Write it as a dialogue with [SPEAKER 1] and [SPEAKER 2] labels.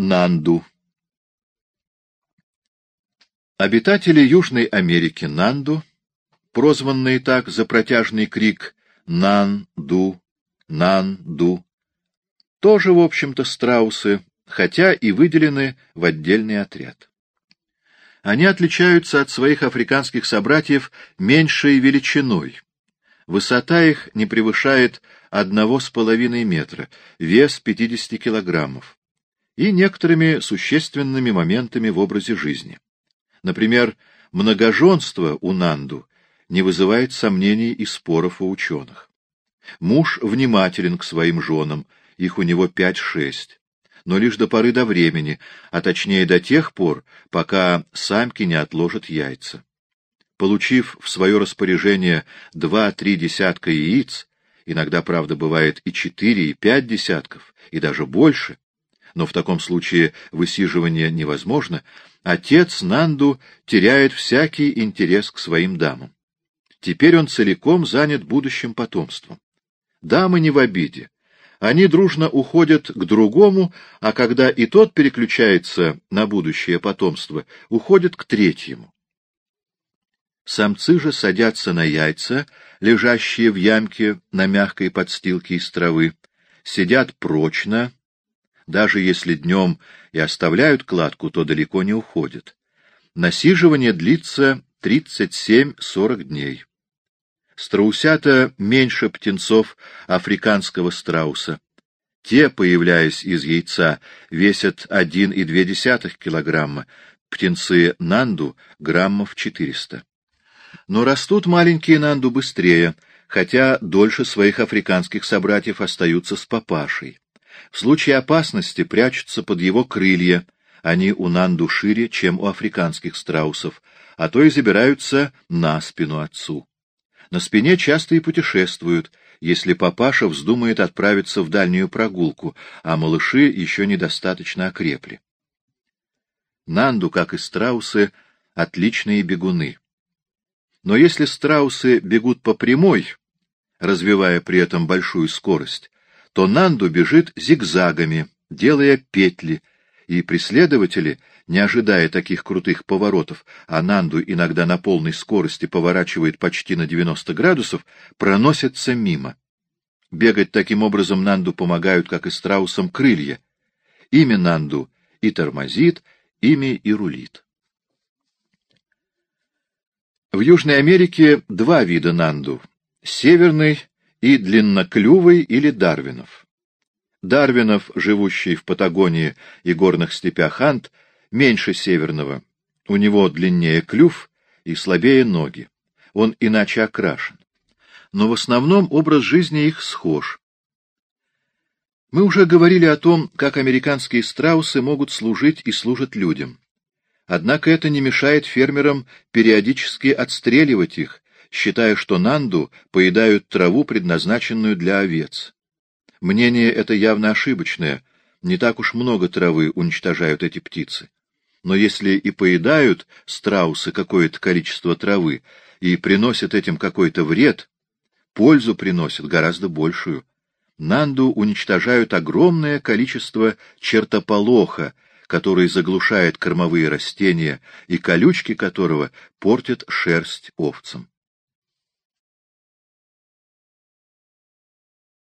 [SPEAKER 1] Нанду Обитатели Южной Америки Нанду, прозванные так за протяжный крик «Нан-ду», «Нан-ду», тоже, в общем-то, страусы, хотя и выделены в отдельный отряд. Они отличаются от своих африканских собратьев меньшей величиной. Высота их не превышает одного с половиной метра, вес 50 килограммов, и некоторыми существенными моментами в образе жизни. Например, многоженство у Нанду не вызывает сомнений и споров у ученых. Муж внимателен к своим женам, их у него пять-шесть, но лишь до поры до времени, а точнее до тех пор, пока самки не отложат яйца. Получив в свое распоряжение два-три десятка яиц, иногда, правда, бывает и четыре, и пять десятков, и даже больше, но в таком случае высиживание невозможно, отец Нанду теряет всякий интерес к своим дамам. Теперь он целиком занят будущим потомством. Дамы не в обиде. Они дружно уходят к другому, а когда и тот переключается на будущее потомство, уходят к третьему. Самцы же садятся на яйца, лежащие в ямке на мягкой подстилке из травы, сидят прочно, даже если днем и оставляют кладку, то далеко не уходят. Насиживание длится 37-40 дней. Страусята меньше птенцов африканского страуса. Те, появляясь из яйца, весят 1,2 килограмма, птенцы нанду — граммов 400. Но растут маленькие нанду быстрее, хотя дольше своих африканских собратьев остаются с папашей. В случае опасности прячутся под его крылья, они у Нанду шире, чем у африканских страусов, а то и забираются на спину отцу. На спине часто и путешествуют, если папаша вздумает отправиться в дальнюю прогулку, а малыши еще недостаточно окрепли. Нанду, как и страусы, отличные бегуны. Но если страусы бегут по прямой, развивая при этом большую скорость, то Нанду бежит зигзагами, делая петли, и преследователи, не ожидая таких крутых поворотов, а Нанду иногда на полной скорости поворачивает почти на 90 градусов, проносятся мимо. Бегать таким образом Нанду помогают, как и страусам, крылья. Ими Нанду и тормозит, ими и рулит. В Южной Америке два вида Нанду — северный и длинноклювый или Дарвинов. Дарвинов, живущий в Патагонии и горных степях Ант, меньше северного. У него длиннее клюв и слабее ноги. Он иначе окрашен. Но в основном образ жизни их схож. Мы уже говорили о том, как американские страусы могут служить и служат людям. Однако это не мешает фермерам периодически отстреливать их считая, что нанду поедают траву, предназначенную для овец. Мнение это явно ошибочное. Не так уж много травы уничтожают эти птицы. Но если и поедают страусы какое-то количество травы и приносят этим какой-то вред, пользу приносят гораздо большую. Нанду уничтожают огромное количество чертополоха, который заглушает кормовые растения и колючки которого портят шерсть овцам.